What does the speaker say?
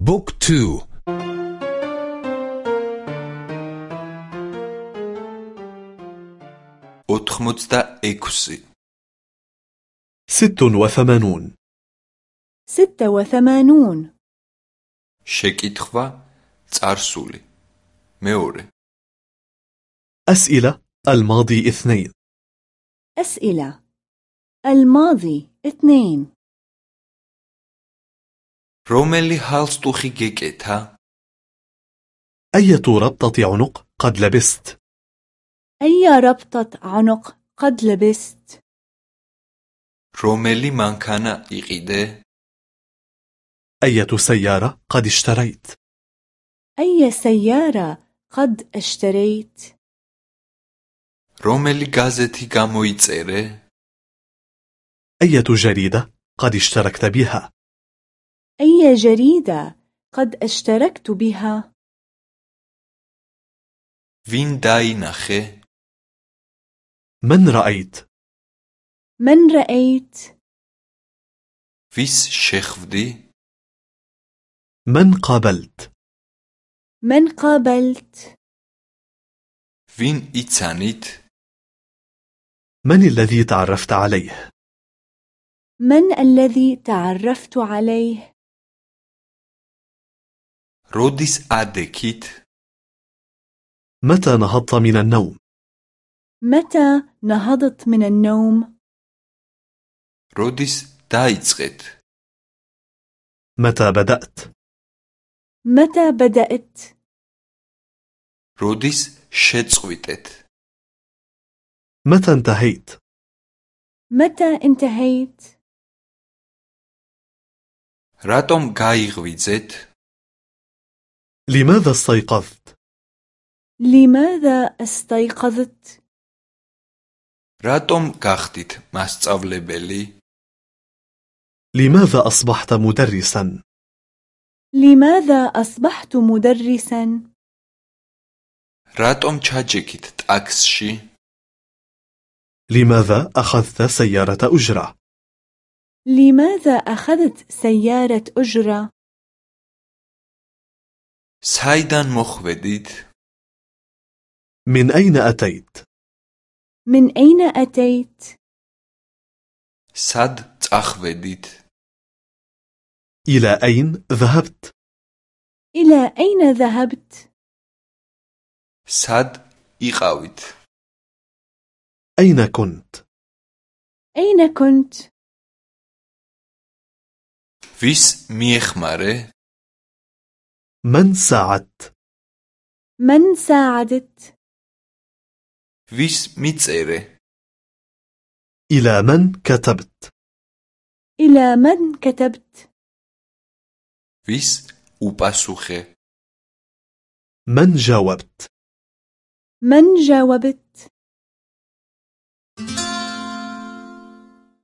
Book two. ოთხმოცდაექვსი ست وثمانون. ست وثمانون. შეკითხვა წარსული მეორე. أسئلة الماضي اثنين. أسئلة الماضي اثنين. რომელი ჰალსტუხი გეკეთა? أية ربطة عنق قد لبست؟ أي ربطة عنق قد لبست؟ რომელი მანქანა იყიდე? أية سيارة قد اشتريت؟ أي سيارة قد اشتريت؟ რომელი გაზეთი გამოიწერე? أية جريدة قد اشتركت بها؟ أي جريدة قد اشتركت بها؟ وين داينخه؟ من رأيت؟ من رأيت؟ فيس شخفدي؟ من قابلت؟ من قابلت؟ وين إتسانيت؟ من الذي تعرفت عليه؟ من الذي تعرفت عليه؟ როდის ადექით? متى نهضت من النوم؟ متى نهضت من النوم؟ როდის დაიწყეთ? متى بدأت؟ متى بدأت؟ როდის შეწყვიტეთ? متى انتهيت؟ متى انتهيت؟ რატომ გაიღვიძეთ? لماذا استيقظت؟ لماذا استيقظت؟ რატომ გახდით მასწავლებელი? لماذا أصبحت مدرسا؟ لماذا أصبحت مدرسا؟ რატომ ჩაჯექით ტაქსში? لماذا أخذت سيارة أجرة؟ لماذا أخذت سيارة أجرة؟ საიდან მოხვედით? من أين أتيت؟ من أين أتيت؟ სად წახვედით? إلى أين ذهبت؟ إلى أين ذهبت؟ სად იყავით? أين كنت؟ أين كنت؟ ვის მიეხმარე? من ساعدت؟ من ساعدت؟ ვის მიწერე? إلى من كتبت؟ إلى من كتبت؟ ვის უპასუხე? من جاوبت؟ من جاوبت؟